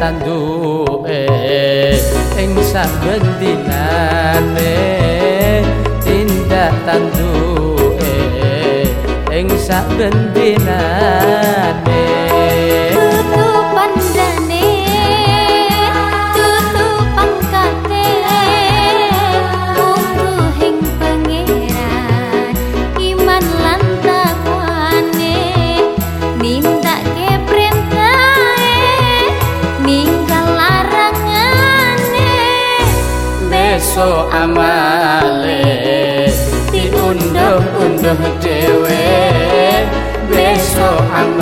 tanduke ing saben dinane. Tindak tanduke ing saben dinane. so amale diundang-undang dewe besok amale.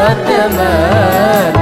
قدمت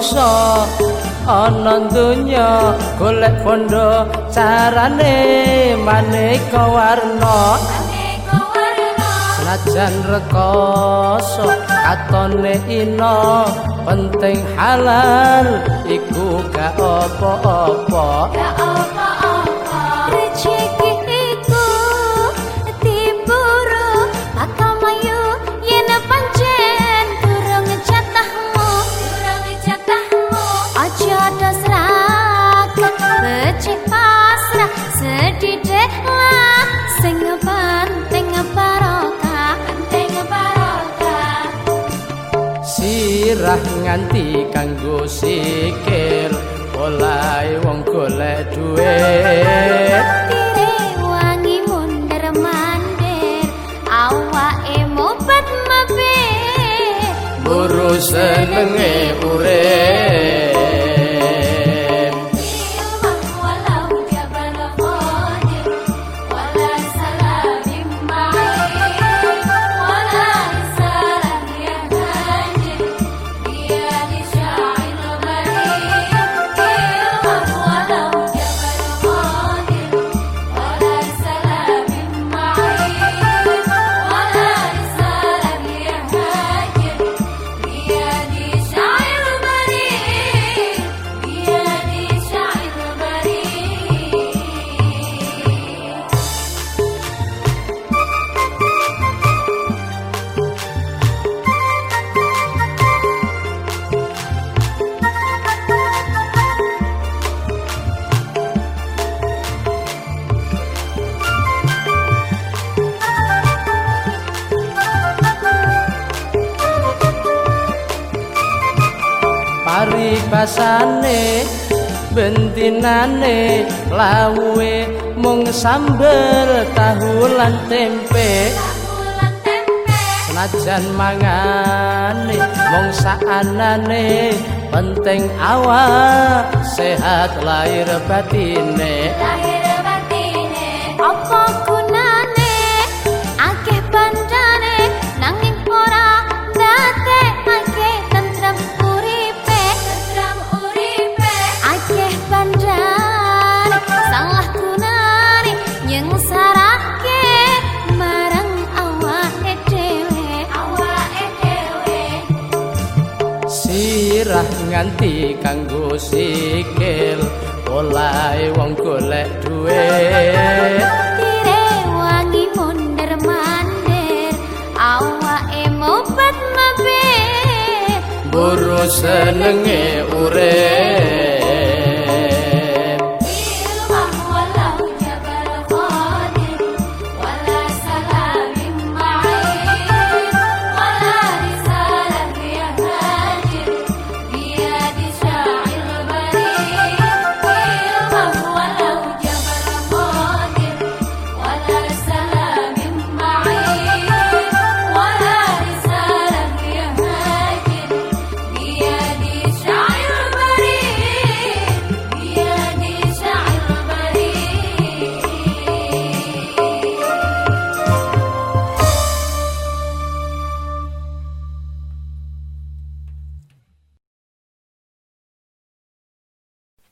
dongongso ana donya golek bondo carane maneka warna. Senajan rekoso katone ino penting halal iku gak apa-apa. Gak apa-apa nganti kanggo sikil oleh wong golek duit. Tire wangi mundur mandir awake mobat mabe buru senenge urip paribasane bentinane lawuhe mung sambel tahu lan tempe senajan mangane mung saanane penting awak sehat lahir batine nganti kanggo sikil. Olahe wong golek duit. Tire wangi mundur mandir awake mobat mabe buru senenge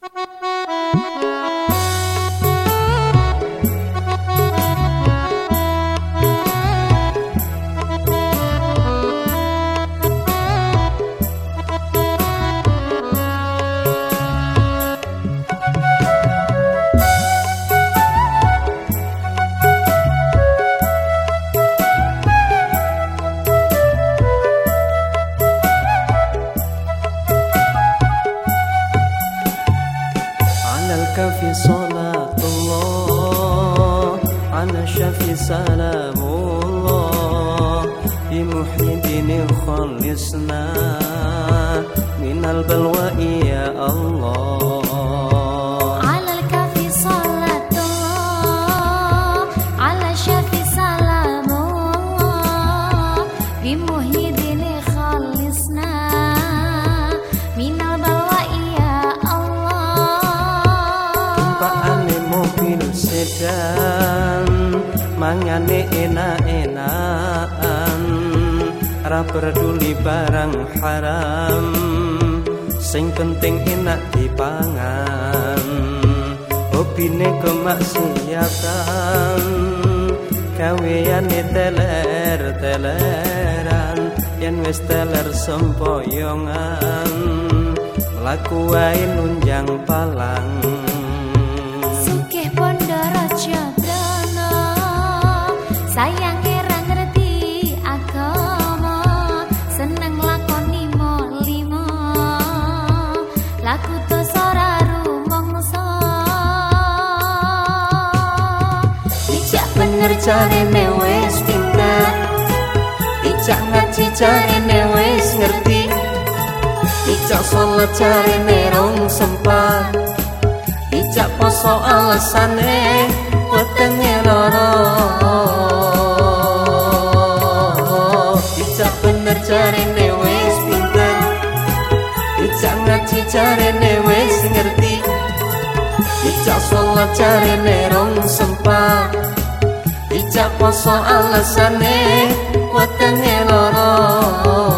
you sedan Mangane enak-enakan. Ra peduli barang haram Sing penting enak dipangan. Hobine kemaksiatan Kaweane teler-teleran Yen wis teler sempoyongan. Laku wae nunjang palang Bener jarene wis pinter. Ijak ngaji jarene wis ngerti. Ijak sholat jarene rong sempat. Ijak poso alasane wetenge loro Ijak bener jarene wis pinter. Ijak ngaji jarene wis ngerti. Ijak sholat jarene rong sempat Ijak poso alasane wetenge loro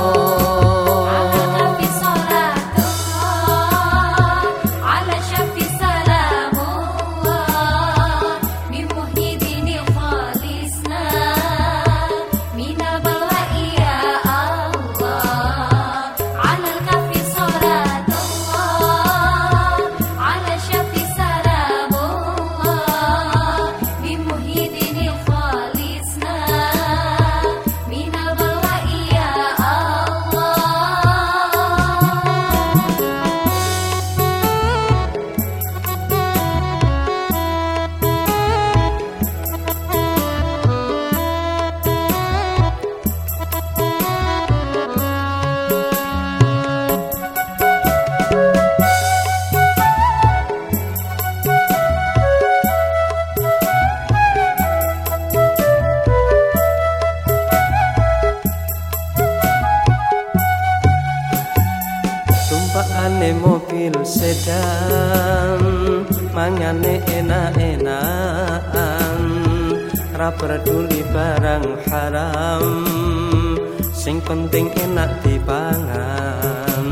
Sing penting enak dipangan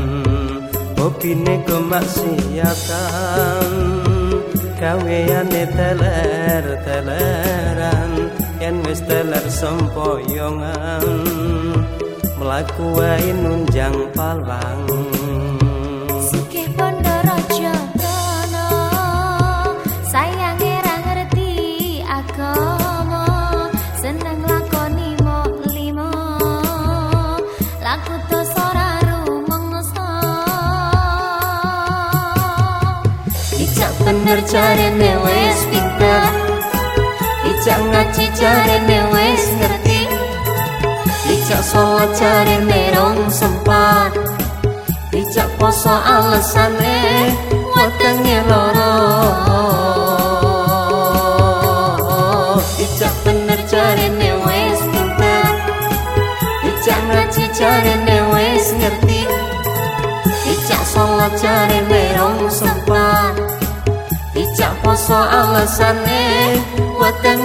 Hobine kemaksiatan Kaweane teler-teleran Yen wis teler sempoyongan. Melaku wae nunjang palang bener jarene wis pinter. Ijak ngaji jarene wis ngerti. Ijak sholat jarene rong sempat. Ijak poso alasane wetenge loro. Ijak bener jarene wis pinter. Ijak ngaji jarene wis ngerti. Ijak sholat jarene Poso alasane wetenge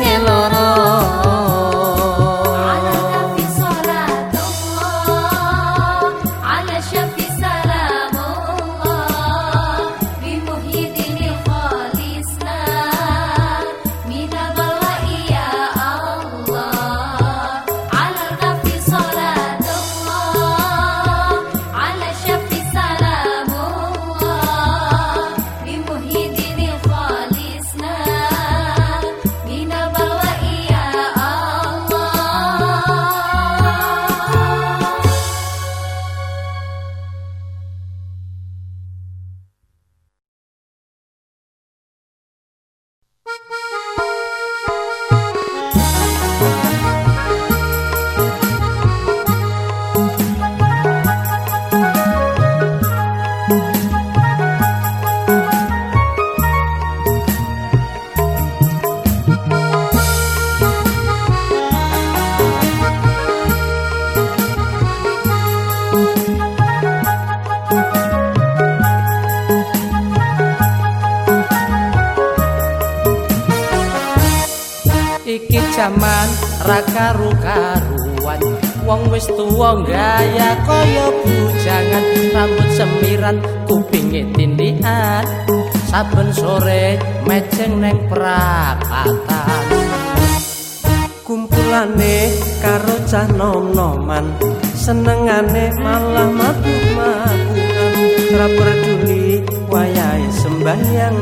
karu-karuan. Wong wis tuwa gaya kaya bujangan rambut semiran kupinge tindikan saben sore meceng neng prapatan kumpulane karo cah nom-noman senengane malah mabuk-mabukan. Ora peduli wayahe sembahyang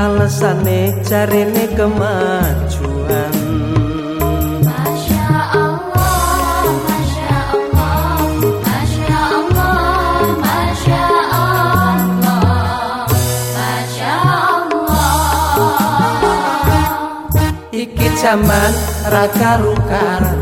alesane jarene kemajuan iki jaman ra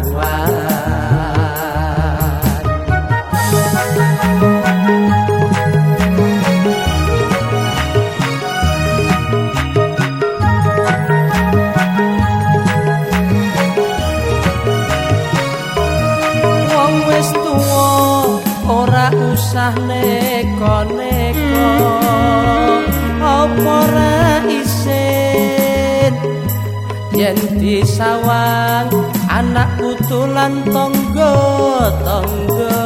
yen disawang anak putulan tangga tangga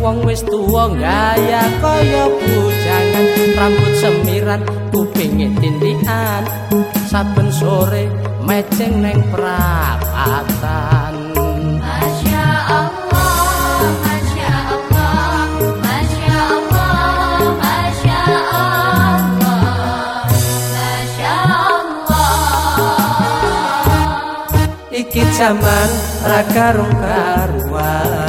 wong wis tuwa gaya kaya bujangan. Rambut semiran kupinge tindikan saben sore meceng neng prapatan Masya Allah, Masya Allah, Masya Allah, Masya Allah, Masya Allah. iki jaman ra karu-karuan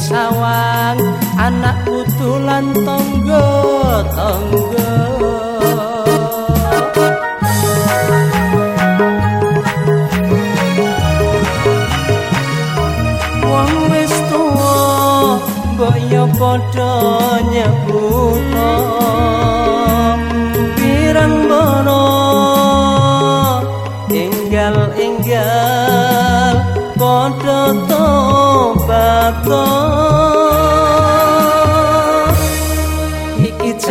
yen disawang anak putulan tangga tangga. Wong wis tuwa boyo padha nyebuta pirang bono enggal enggal padha tobat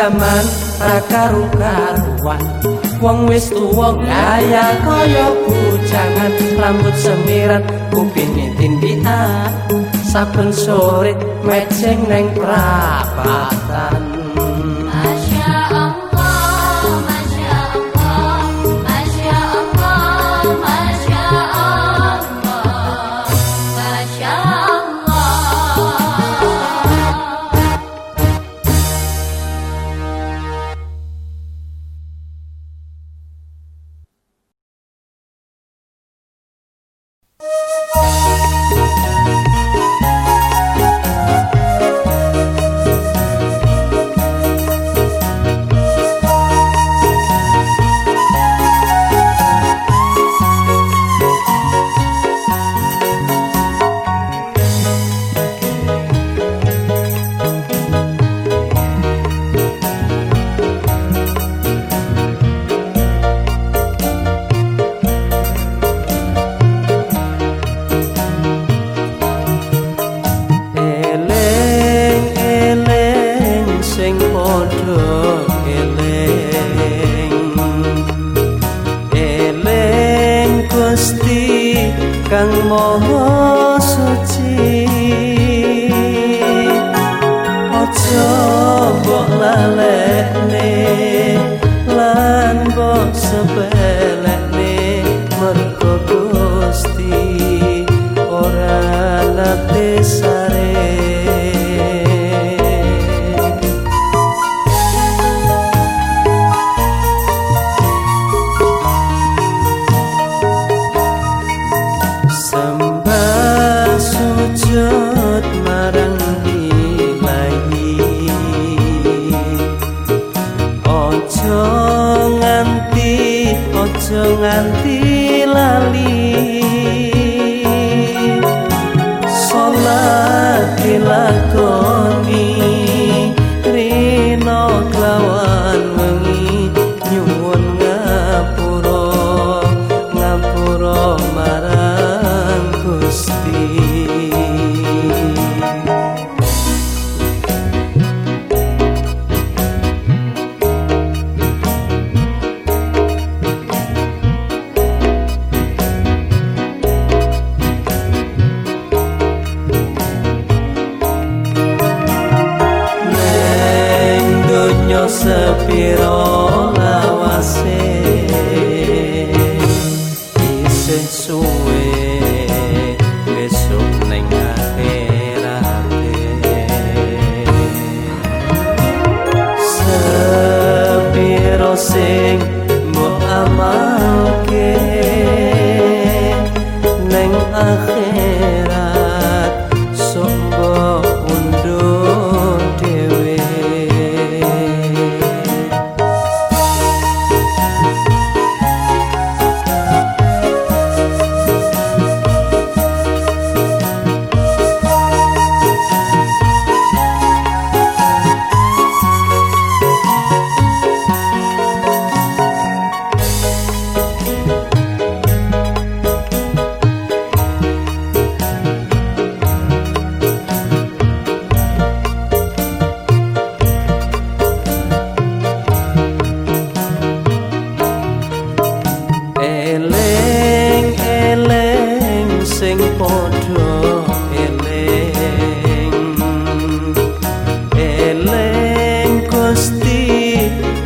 jaman ra karu-karuan wong wis tuwa gaya kaya bujangan rambut semiran kupinge tindikan saben sore meceng neng prapatan eleng Gusti kang maha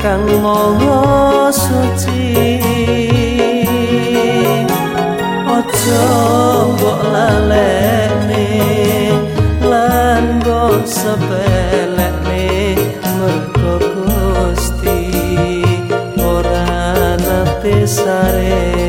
kang moho suci. Ojo mbok lalekne lan mbok sepelekne mergo Gusti ora nate sare